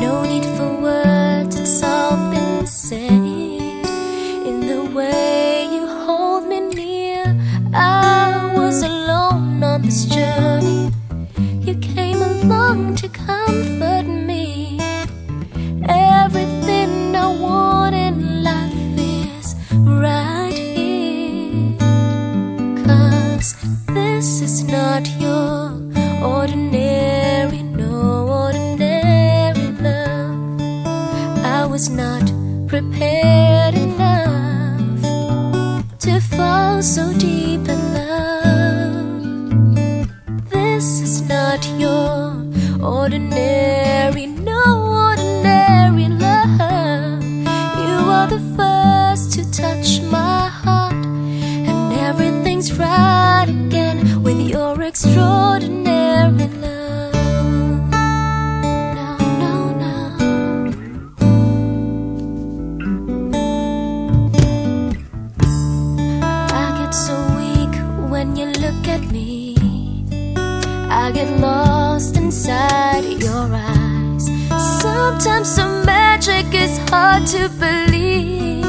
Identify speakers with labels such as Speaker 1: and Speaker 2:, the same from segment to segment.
Speaker 1: No need for words, it's all been said. In the way you hold me near, I was alone on this journey. You came along to comfort me. Everything I want in life is right here. Cause this is not your prepared enough to fall so deep in love. This is not your ordinary, no So weak when you look at me. I get lost inside your eyes. Sometimes the magic is hard to believe,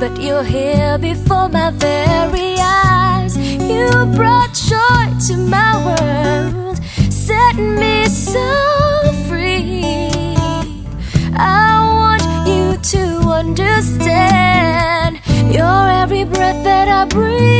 Speaker 1: but you're here before my very eyes. You brought joy to my world, set me so free. I want you to understand you're every breath that I breathe.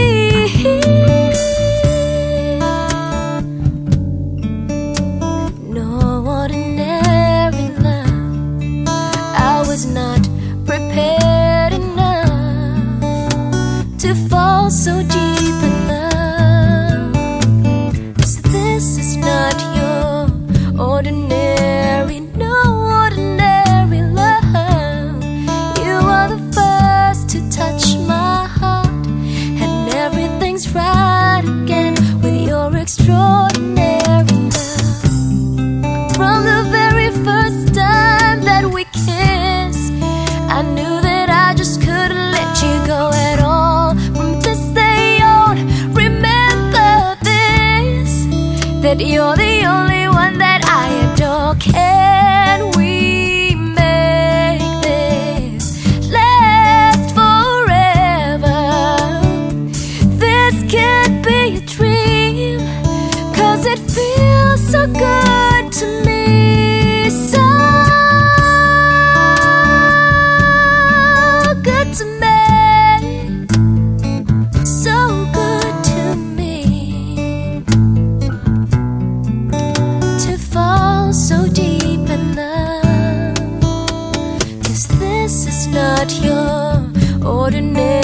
Speaker 1: Ordinary, no ordinary love. You are the first to touch my heart, and everything's right again with your extraordinary love. From the very first time that we kissed, I knew that I just couldn't let you go at all. From this day on, remember this that you're the only ordinary